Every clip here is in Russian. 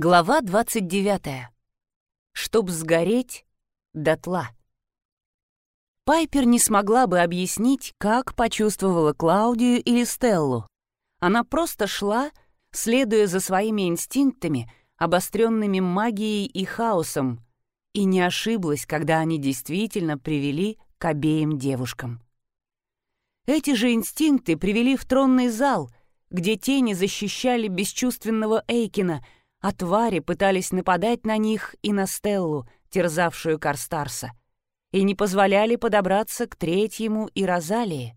Глава 29. Чтоб сгореть дотла. Пайпер не смогла бы объяснить, как почувствовала Клаудию или Стеллу. Она просто шла, следуя за своими инстинктами, обостренными магией и хаосом, и не ошиблась, когда они действительно привели к обеим девушкам. Эти же инстинкты привели в тронный зал, где тени защищали бесчувственного Эйкина — а твари пытались нападать на них и на Стеллу, терзавшую Карстарса, и не позволяли подобраться к третьему и Розалии.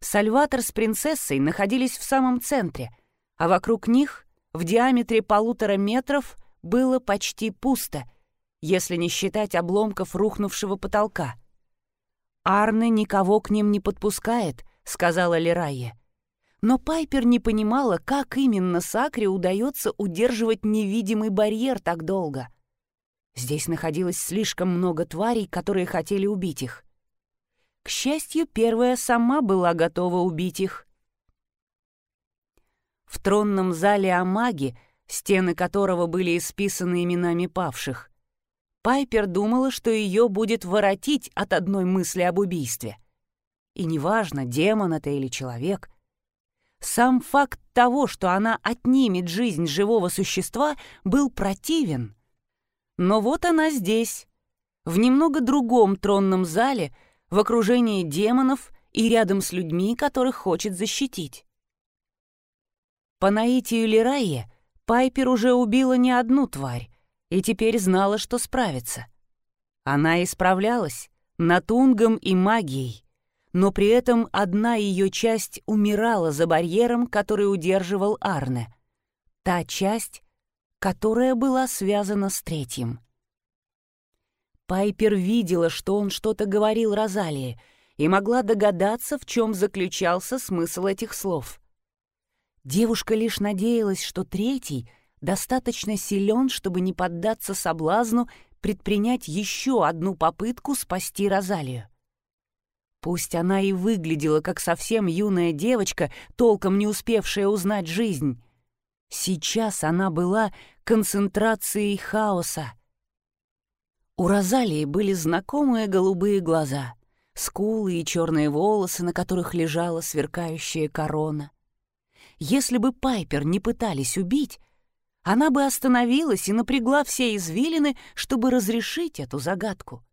Сальватор с принцессой находились в самом центре, а вокруг них, в диаметре полутора метров, было почти пусто, если не считать обломков рухнувшего потолка. «Арне никого к ним не подпускает», — сказала Лерайя. Но Пайпер не понимала, как именно Сакре удается удерживать невидимый барьер так долго. Здесь находилось слишком много тварей, которые хотели убить их. К счастью, первая сама была готова убить их. В тронном зале Амаги, стены которого были исписаны именами павших, Пайпер думала, что ее будет воротить от одной мысли об убийстве. И неважно, демон это или человек, сам факт того, что она отнимет жизнь живого существа, был противен. Но вот она здесь, в немного другом тронном зале, в окружении демонов и рядом с людьми, которых хочет защитить. По наитию Лирайе Пайпер уже убила не одну тварь и теперь знала, что справится. Она исправлялась натунгом и магией, но при этом одна ее часть умирала за барьером, который удерживал Арне. Та часть, которая была связана с третьим. Пайпер видела, что он что-то говорил Розалии, и могла догадаться, в чем заключался смысл этих слов. Девушка лишь надеялась, что третий достаточно силен, чтобы не поддаться соблазну предпринять еще одну попытку спасти Розалию. Пусть она и выглядела как совсем юная девочка, толком не успевшая узнать жизнь. Сейчас она была концентрацией хаоса. У Розалии были знакомые голубые глаза, скулы и черные волосы, на которых лежала сверкающая корона. Если бы Пайпер не пытались убить, она бы остановилась и напрягла все извилины, чтобы разрешить эту загадку.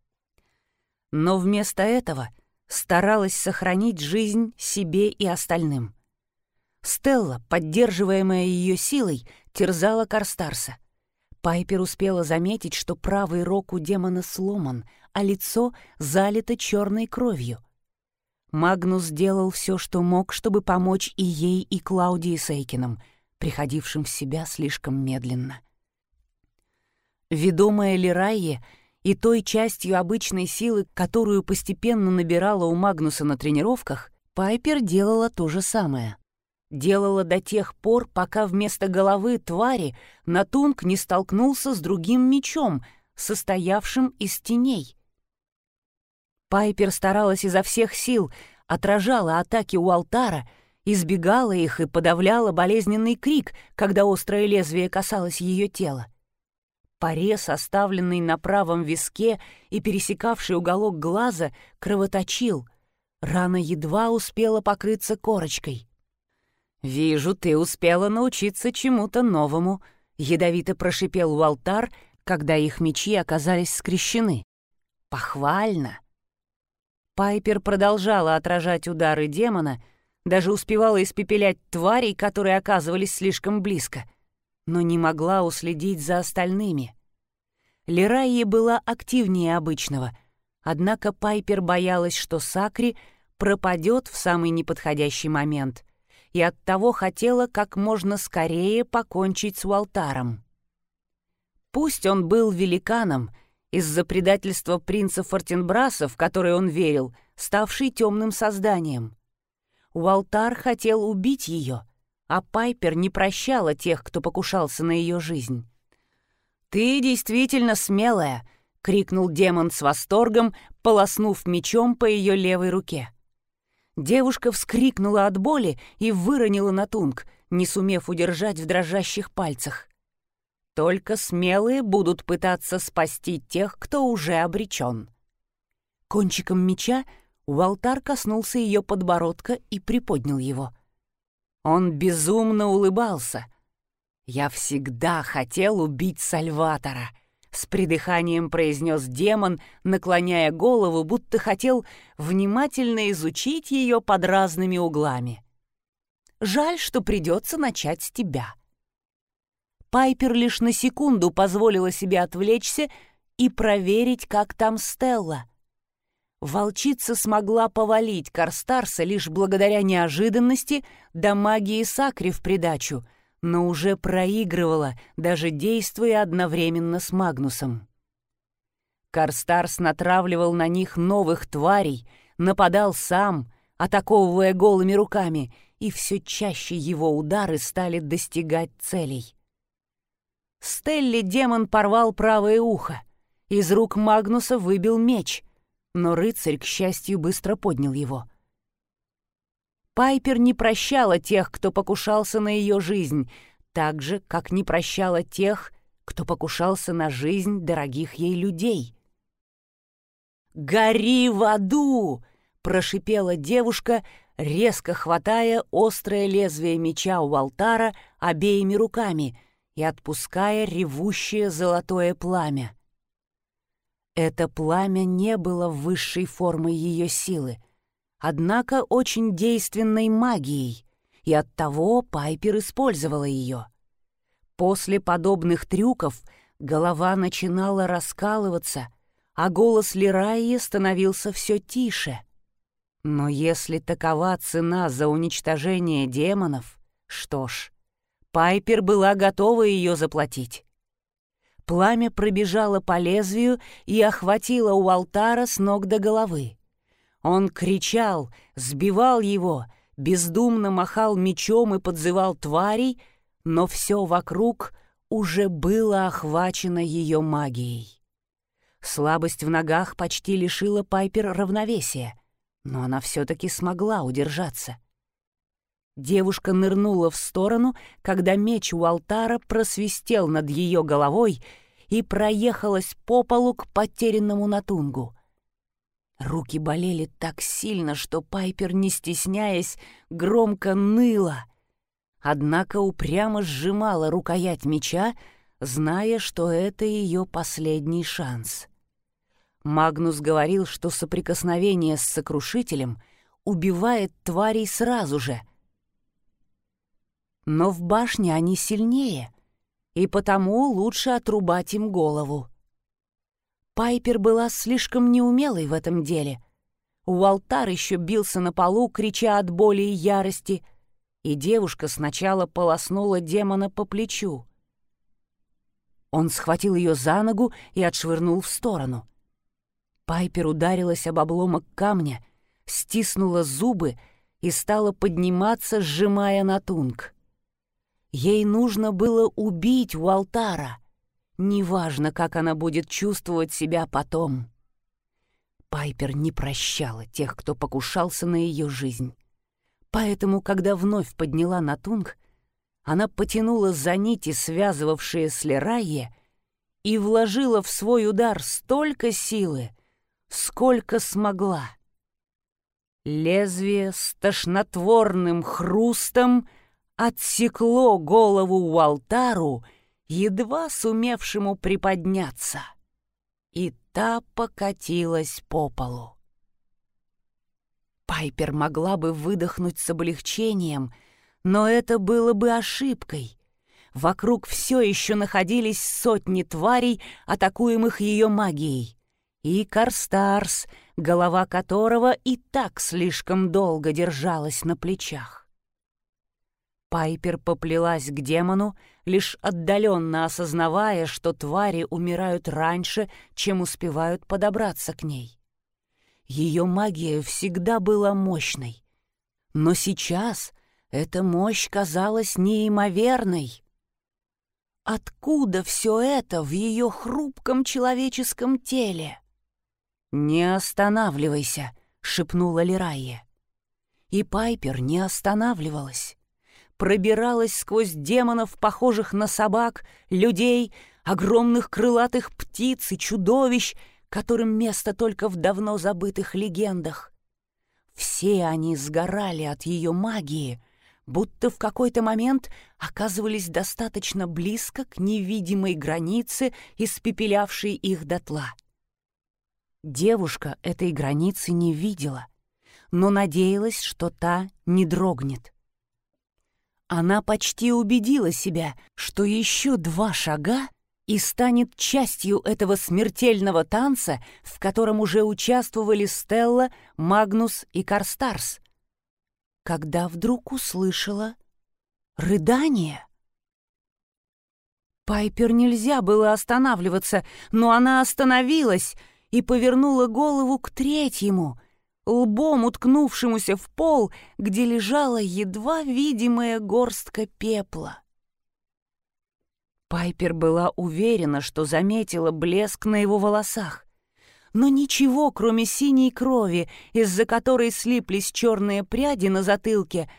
Но вместо этого — старалась сохранить жизнь себе и остальным. Стелла, поддерживаемая ее силой, терзала Карстарса. Пайпер успела заметить, что правый рог у демона сломан, а лицо залито черной кровью. Магнус делал все, что мог, чтобы помочь и ей, и Клаудии Сейкиным, приходившим в себя слишком медленно. Ведомая Лирайе — и той частью обычной силы, которую постепенно набирала у Магнуса на тренировках, Пайпер делала то же самое. Делала до тех пор, пока вместо головы твари Натунг не столкнулся с другим мечом, состоявшим из теней. Пайпер старалась изо всех сил, отражала атаки у алтара, избегала их и подавляла болезненный крик, когда острое лезвие касалось ее тела. Порез, оставленный на правом виске и пересекавший уголок глаза, кровоточил. Рана едва успела покрыться корочкой. «Вижу, ты успела научиться чему-то новому», — ядовито прошипел Уалтар, когда их мечи оказались скрещены. «Похвально!» Пайпер продолжала отражать удары демона, даже успевала испепелять тварей, которые оказывались слишком близко — но не могла уследить за остальными. Лерайи была активнее обычного, однако Пайпер боялась, что Сакри пропадет в самый неподходящий момент, и оттого хотела как можно скорее покончить с Уалтаром. Пусть он был великаном, из-за предательства принца Фортенбраса, в который он верил, ставший темным созданием. Уалтар хотел убить ее — а Пайпер не прощала тех, кто покушался на ее жизнь. «Ты действительно смелая!» — крикнул демон с восторгом, полоснув мечом по ее левой руке. Девушка вскрикнула от боли и выронила натунг, не сумев удержать в дрожащих пальцах. только смелые будут пытаться спасти тех, кто уже обречен. Кончиком меча Уалтар коснулся ее подбородка и приподнял его. Он безумно улыбался. «Я всегда хотел убить Сальватора», — с придыханием произнес демон, наклоняя голову, будто хотел внимательно изучить ее под разными углами. «Жаль, что придется начать с тебя». Пайпер лишь на секунду позволила себе отвлечься и проверить, как там Стелла. Волчица смогла повалить Карстарса лишь благодаря неожиданности да магии Сакри в придачу, но уже проигрывала, даже действуя одновременно с Магнусом. Карстарс натравливал на них новых тварей, нападал сам, атаковывая голыми руками, и все чаще его удары стали достигать целей. Стелли демон порвал правое ухо. Из рук Магнуса выбил меч, но рыцарь, к счастью, быстро поднял его. Пайпер не прощала тех, кто покушался на ее жизнь, так же, как не прощала тех, кто покушался на жизнь дорогих ей людей. «Гори в аду!» — прошипела девушка, резко хватая острое лезвие меча у алтара обеими руками — и отпуская ревущее золотое пламя. Это пламя не было высшей формой ее силы, однако очень действенной магией, и оттого Пайпер использовала ее. После подобных трюков голова начинала раскалываться, а голос Лираи становился все тише. Но если такова цена за уничтожение демонов, что ж, Пайпер была готова ее заплатить. Пламя пробежало по лезвию и охватило у алтара с ног до головы. Он кричал, сбивал его, бездумно махал мечом и подзывал тварей, но все вокруг уже было охвачено ее магией. Слабость в ногах почти лишила Пайпер равновесия, но она все-таки смогла удержаться — Девушка нырнула в сторону, когда меч у алтара просвистел над ее головой и проехалась по полу к потерянному натунгу. Руки болели так сильно, что Пайпер, не стесняясь, громко ныла. Однако упрямо сжимала рукоять меча, зная, что это ее последний шанс. Магнус говорил, что соприкосновение с сокрушителем убивает тварей сразу же — но в башне они сильнее, и потому лучше отрубать им голову. Пайпер была слишком неумелой в этом деле. Уолтар еще бился на полу, крича от боли и ярости, и девушка сначала полоснула демона по плечу. Он схватил ее за ногу и отшвырнул в сторону. Пайпер ударилась об обломок камня, стиснула зубы и стала подниматься, сжимая натунг. Ей нужно было убить Уалтара. Неважно, как она будет чувствовать себя потом. Пайпер не прощала тех, кто покушался на ее жизнь. Поэтому, когда вновь подняла Натунг, она потянула за нити, связывавшие с Лерайе, и вложила в свой удар столько силы, сколько смогла. Лезвие с тошнотворным хрустом — отсекло голову Уалтару, едва сумевшему приподняться, и та покатилась по полу. Пайпер могла бы выдохнуть с облегчением, но это было бы ошибкой. Вокруг все еще находились сотни тварей, атакуемых ее магией. И Карстарс, голова которого и так слишком долго держалась на плечах. Пайпер поплелась к демону, лишь отдаленно осознавая, что твари умирают раньше, чем успевают подобраться к ней. Ее магия всегда была мощной. Но сейчас эта мощь казалась неимоверной. Откуда все это в ее хрупком человеческом теле? «Не останавливайся», — шепнула Лирайя. И Пайпер не останавливалась. Пробиралась сквозь демонов, похожих на собак, людей, огромных крылатых птиц и чудовищ, которым место только в давно забытых легендах. Все они сгорали от ее магии, будто в какой-то момент оказывались достаточно близко к невидимой границе, испепелявшей их дотла. Девушка этой границы не видела, но надеялась, что та не дрогнет. Она почти убедила себя, что еще два шага и станет частью этого смертельного танца, в котором уже участвовали Стелла, Магнус и Карстарс, когда вдруг услышала рыдание. Пайпер нельзя было останавливаться, но она остановилась и повернула голову к третьему, лбом уткнувшемуся в пол, где лежала едва видимая горстка пепла. Пайпер была уверена, что заметила блеск на его волосах. Но ничего, кроме синей крови, из-за которой слиплись черные пряди на затылке,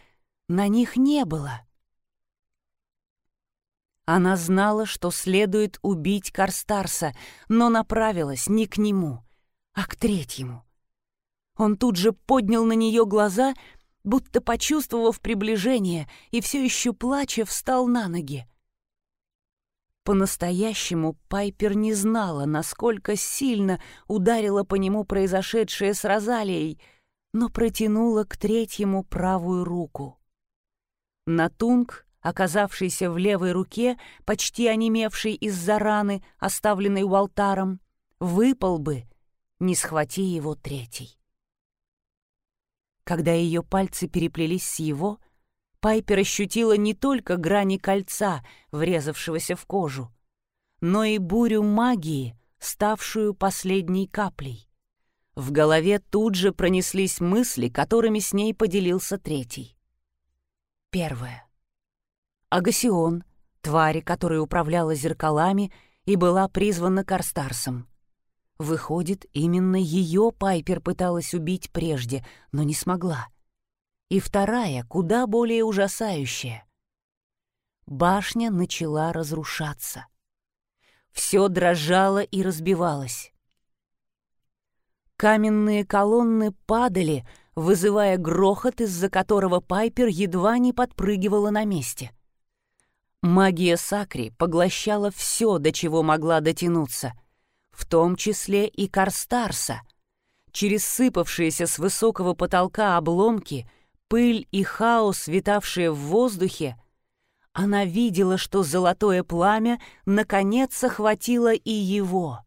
на них не было. Она знала, что следует убить Карстарса, но направилась не к нему, а к третьему. Он тут же поднял на нее глаза, будто почувствовав приближение, и все еще плача встал на ноги. По-настоящему Пайпер не знала, насколько сильно ударила по нему произошедшее с Розалией, но протянула к третьему правую руку. Натунг оказавшийся в левой руке, почти онемевший из-за раны, оставленной у алтаром, выпал бы, не схвати его третий. Когда ее пальцы переплелись с его, Пайпер ощутила не только грани кольца, врезавшегося в кожу, но и бурю магии, ставшую последней каплей. В голове тут же пронеслись мысли, которыми с ней поделился третий. Первое. Агасион, твари, которая управляла зеркалами и была призвана Карстарсом. Выходит, именно ее Пайпер пыталась убить прежде, но не смогла. И вторая, куда более ужасающая. Башня начала разрушаться. Все дрожало и разбивалось. Каменные колонны падали, вызывая грохот, из-за которого Пайпер едва не подпрыгивала на месте — Магия Сакри поглощала все, до чего могла дотянуться, в том числе и Карстарса. Через сыпавшиеся с высокого потолка обломки, пыль и хаос, витавшие в воздухе, она видела, что золотое пламя наконец охватило и его.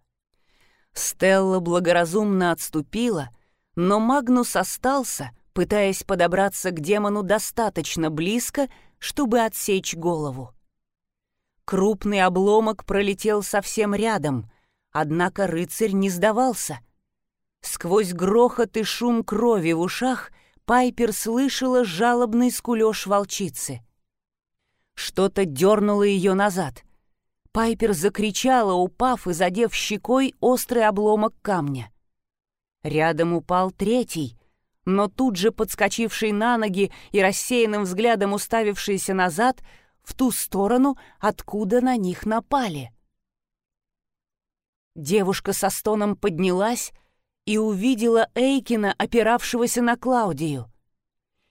Стелла благоразумно отступила, но Магнус остался, пытаясь подобраться к демону достаточно близко, чтобы отсечь голову. Крупный обломок пролетел совсем рядом, однако рыцарь не сдавался. Сквозь грохот и шум крови в ушах Пайпер слышала жалобный скулёж волчицы. Что-то дернуло ее назад. Пайпер закричала, упав и задев щекой острый обломок камня. Рядом упал третий, но тут же подскочивший на ноги и рассеянным взглядом уставившийся назад — в ту сторону, откуда на них напали. Девушка со стоном поднялась и увидела Эйкина, опиравшегося на Клаудию.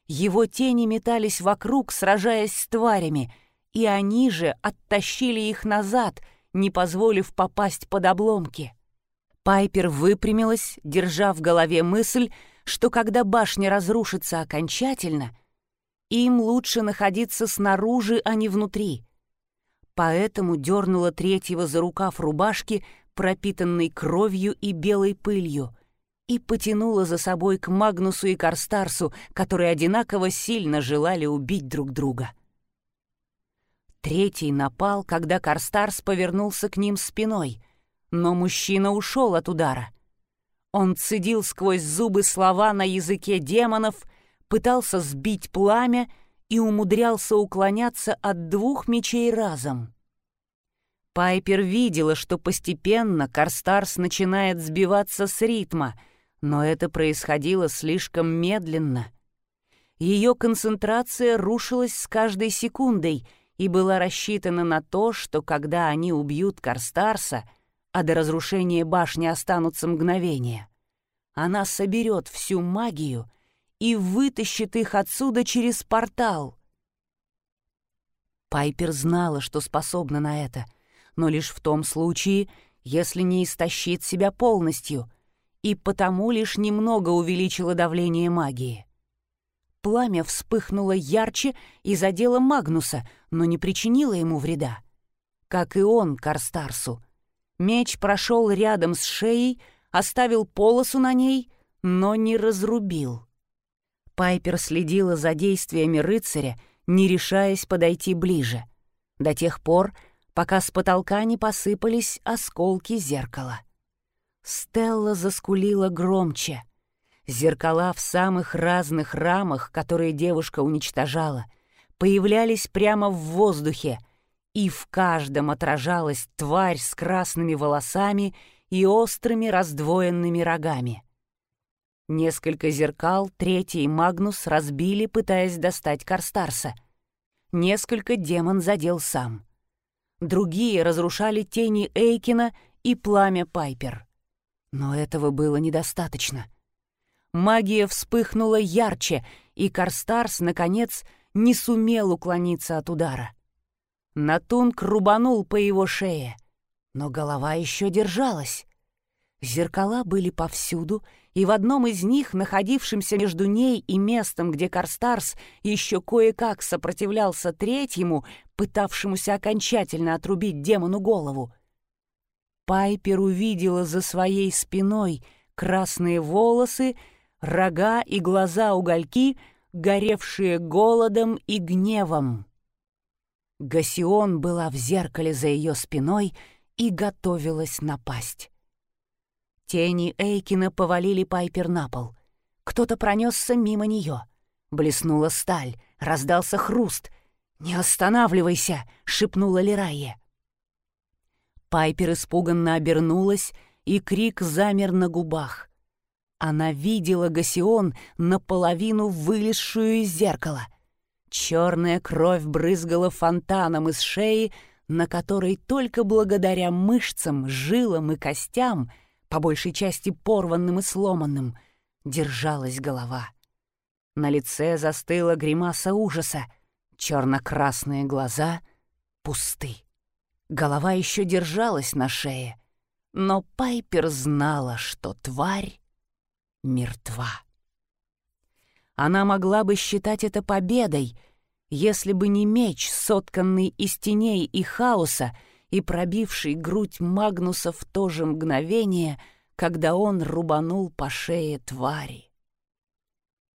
Его тени метались вокруг, сражаясь с тварями, и они же оттащили их назад, не позволив попасть под обломки. Пайпер выпрямилась, держа в голове мысль, что когда башня разрушится окончательно — им лучше находиться снаружи, а не внутри. Поэтому дернула третьего за рукав рубашки, пропитанной кровью и белой пылью, и потянула за собой к Магнусу и Карстарсу, которые одинаково сильно желали убить друг друга. Третий напал, когда Карстарс повернулся к ним спиной, но мужчина ушел от удара. Он цедил сквозь зубы слова на языке демонов — пытался сбить пламя и умудрялся уклоняться от двух мечей разом. Пайпер видела, что постепенно Карстарс начинает сбиваться с ритма, но это происходило слишком медленно. Ее концентрация рушилась с каждой секундой и была рассчитана на то, что когда они убьют Карстарса, а до разрушения башни останутся мгновения, она соберет всю магию и вытащит их отсюда через портал. Пайпер знала, что способна на это, но лишь в том случае, если не истощит себя полностью, и потому лишь немного увеличила давление магии. Пламя вспыхнуло ярче и задело Магнуса, но не причинило ему вреда. Как и он, Карстарсу. Меч прошел рядом с шеей, оставил полосу на ней, но не разрубил. Пайпер следила за действиями рыцаря, не решаясь подойти ближе, до тех пор, пока с потолка не посыпались осколки зеркала. Стелла заскулила громче. Зеркала в самых разных рамах, которые девушка уничтожала, появлялись прямо в воздухе, и в каждом отражалась тварь с красными волосами и острыми раздвоенными рогами. Несколько зеркал третий Магнус разбили, пытаясь достать Карстарса. Несколько демон задел сам. Другие разрушали тени Эйкина и пламя Пайпер. Но этого было недостаточно. Магия вспыхнула ярче, и Карстарс, наконец, не сумел уклониться от удара. Натунг рубанул по его шее, но голова еще держалась. Зеркала были повсюду, и в одном из них, находившемся между ней и местом, где Карстарс еще кое-как сопротивлялся третьему, пытавшемуся окончательно отрубить демону голову, Пайпер увидела за своей спиной красные волосы, рога и глаза-угольки, горевшие голодом и гневом. Гасион была в зеркале за ее спиной и готовилась напасть. Тени Эйкина повалили Пайпер на пол. Кто-то пронесся мимо нее. Блеснула сталь, раздался хруст. «Не останавливайся!» — шепнула Лирайя. Пайпер испуганно обернулась, и крик замер на губах. Она видела Гасион наполовину вылезшую из зеркала. Черная кровь брызгала фонтаном из шеи, на которой только благодаря мышцам, жилам и костям — по большей части порванным и сломанным, держалась голова. На лице застыла гримаса ужаса, черно-красные глаза пусты. Голова еще держалась на шее, но Пайпер знала, что тварь мертва. Она могла бы считать это победой, если бы не меч, сотканный из теней и хаоса, и пробивший грудь Магнуса в то же мгновение, когда он рубанул по шее твари.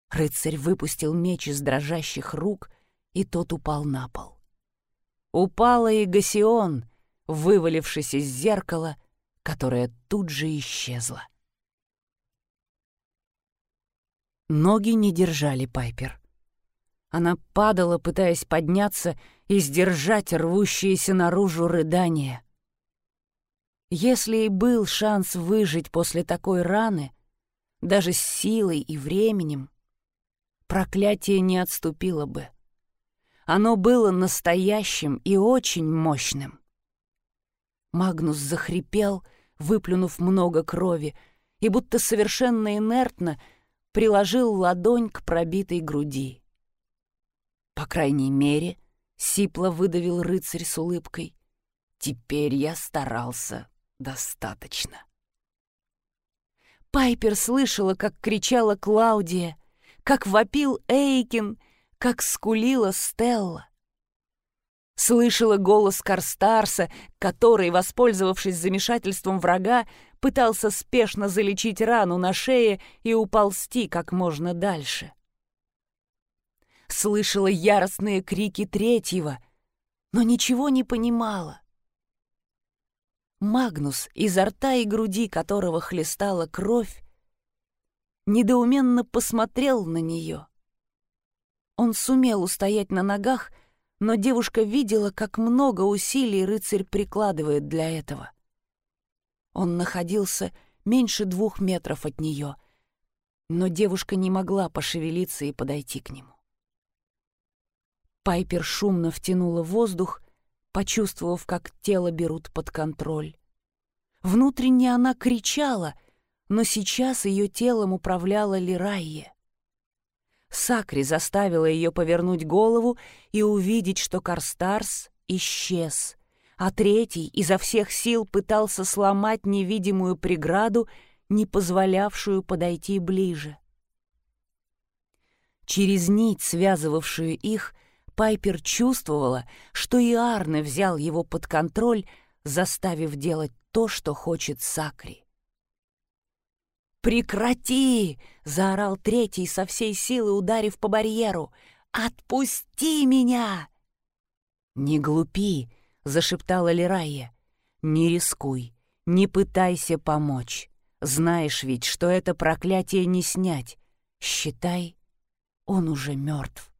Рыцарь выпустил меч из дрожащих рук, и тот упал на пол. Упала и Гасион, вывалившись из зеркала, которое тут же исчезло. Ноги не держали Пайпер. Она падала, пытаясь подняться и сдержать рвущиеся наружу рыдания. Если и был шанс выжить после такой раны, даже с силой и временем, проклятие не отступило бы. Оно было настоящим и очень мощным. Магнус захрипел, выплюнув много крови, и будто совершенно инертно приложил ладонь к пробитой груди. По крайней мере, Сипло выдавил рыцарь с улыбкой. Теперь я старался достаточно. Пайпер слышала, как кричала Клаудия, как вопил Эйкин, как скулила Стелла. Слышала голос Карстарса, который, воспользовавшись замешательством врага, пытался спешно залечить рану на шее и уползти как можно дальше слышала яростные крики третьего, но ничего не понимала. Магнус, изо рта и груди которого хлестала кровь, недоуменно посмотрел на нее. Он сумел устоять на ногах, но девушка видела, как много усилий рыцарь прикладывает для этого. Он находился меньше двух метров от нее, но девушка не могла пошевелиться и подойти к нему. Пайпер шумно втянула воздух, почувствовав, как тело берут под контроль. Внутренне она кричала, но сейчас ее телом управляла Лирайе. Сакри заставила ее повернуть голову и увидеть, что Карстарс исчез, а третий изо всех сил пытался сломать невидимую преграду, не позволявшую подойти ближе. Через нить, связывавшую их, Пайпер чувствовала, что и Арне взял его под контроль, заставив делать то, что хочет Сакри. «Прекрати!» — заорал третий со всей силы, ударив по барьеру. «Отпусти меня!» «Не глупи!» — зашептала Лирайя. «Не рискуй, не пытайся помочь. Знаешь ведь, что это проклятие не снять. Считай, он уже мертв».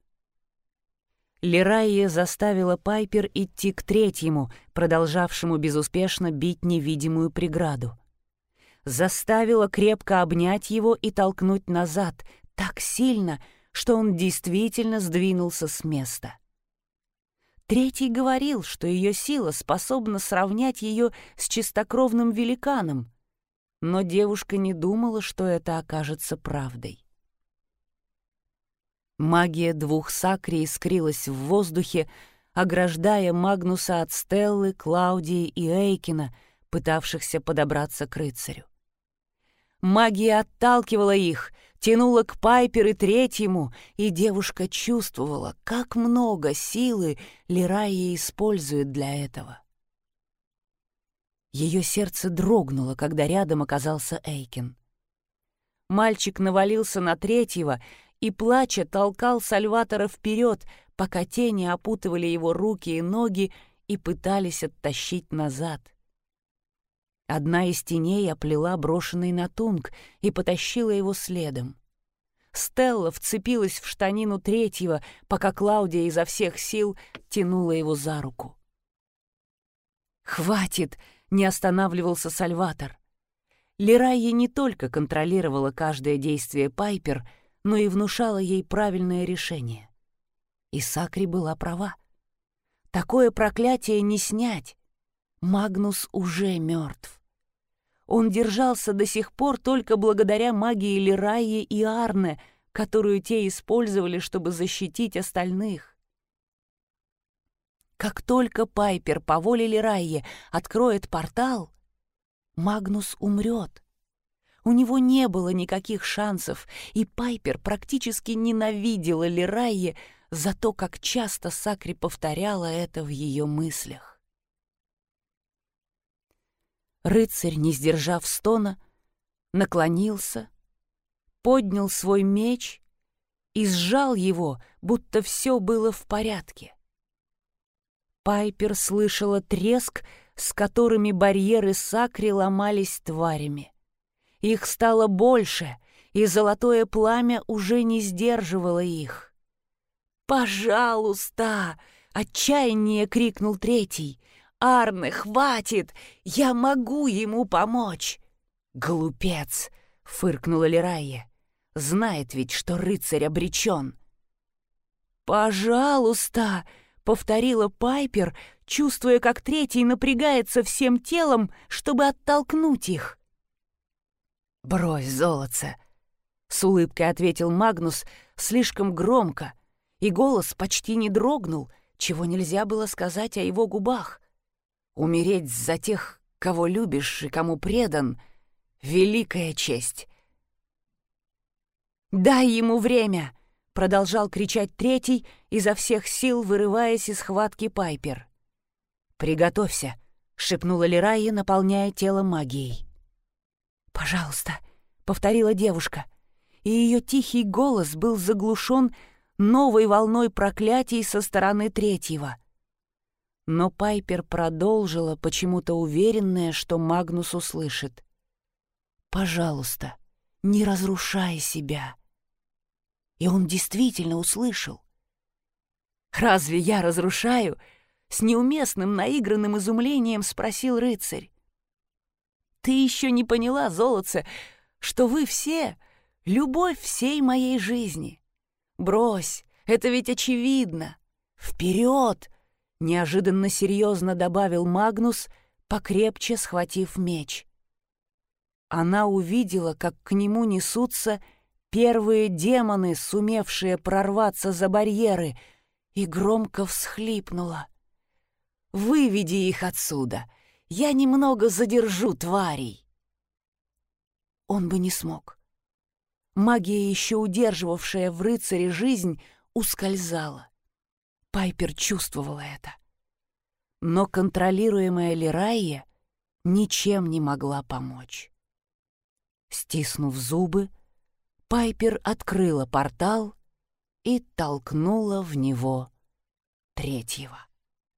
Лирайя заставила Пайпер идти к третьему, продолжавшему безуспешно бить невидимую преграду. Заставила крепко обнять его и толкнуть назад так сильно, что он действительно сдвинулся с места. Третий говорил, что ее сила способна сравнять ее с чистокровным великаном, но девушка не думала, что это окажется правдой. Магия двух сакри искрилась в воздухе, ограждая Магнуса от Стеллы, Клаудии и Эйкина, пытавшихся подобраться к рыцарю. Магия отталкивала их, тянула к Пайпер и третьему, и девушка чувствовала, как много силы Лирайя использует для этого. Ее сердце дрогнуло, когда рядом оказался Эйкин. Мальчик навалился на третьего и, плача, толкал Сальватора вперед, пока тени опутывали его руки и ноги и пытались оттащить назад. Одна из теней оплела брошенный натунг и потащила его следом. Стелла вцепилась в штанину третьего, пока Клаудия изо всех сил тянула его за руку. «Хватит!» — не останавливался Сальватор. Лирайя не только контролировала каждое действие Пайпер, но и внушала ей правильное решение. И Сакри была права. Такое проклятие не снять. Магнус уже мертв. Он держался до сих пор только благодаря магии Лирайи и Арне, которую те использовали, чтобы защитить остальных. Как только Пайпер по воле Лирайи откроет портал, Магнус умрет. У него не было никаких шансов, и Пайпер практически ненавидела Лирайе за то, как часто Сакри повторяла это в ее мыслях. Рыцарь, не сдержав стона, наклонился, поднял свой меч и сжал его, будто все было в порядке. Пайпер слышала треск, с которыми барьеры Сакри ломались тварями. Их стало больше, и золотое пламя уже не сдерживало их. «Пожалуйста!» — отчаяние крикнул третий. «Арне, хватит! Я могу ему помочь!» «Глупец!» — фыркнула Лирайя. «Знает ведь, что рыцарь обречен!» «Пожалуйста!» — повторила Пайпер, чувствуя, как третий напрягается всем телом, чтобы оттолкнуть их. «Брось, золотце!» — с улыбкой ответил Магнус слишком громко, и голос почти не дрогнул, чего нельзя было сказать о его губах. «Умереть за тех, кого любишь и кому предан — великая честь!» «Дай ему время!» — продолжал кричать третий, изо всех сил вырываясь из схватки Пайпер. «Приготовься!» — шепнула Лирайя, наполняя тело магией. «Пожалуйста», — повторила девушка, и ее тихий голос был заглушен новой волной проклятий со стороны третьего. Но Пайпер продолжила, почему-то уверенная, что Магнус услышит. «Пожалуйста, не разрушай себя». И он действительно услышал. «Разве я разрушаю?» — с неуместным наигранным изумлением спросил рыцарь. Ты еще не поняла, золотце, что вы все — любовь всей моей жизни. Брось, это ведь очевидно. «Вперед!» — неожиданно серьезно добавил Магнус, покрепче схватив меч. Она увидела, как к нему несутся первые демоны, сумевшие прорваться за барьеры, и громко всхлипнула. «Выведи их отсюда! Я немного задержу тварей!» Он бы не смог. Магия, еще удерживавшая в рыцаре жизнь, ускользала. Пайпер чувствовала это. Но контролируемая Лирайя ничем не могла помочь. Стиснув зубы, Пайпер открыла портал и толкнула в него третьего.